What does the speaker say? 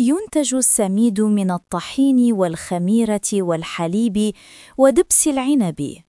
ينتج السميد من الطحين والخميرة والحليب ودبس العنب.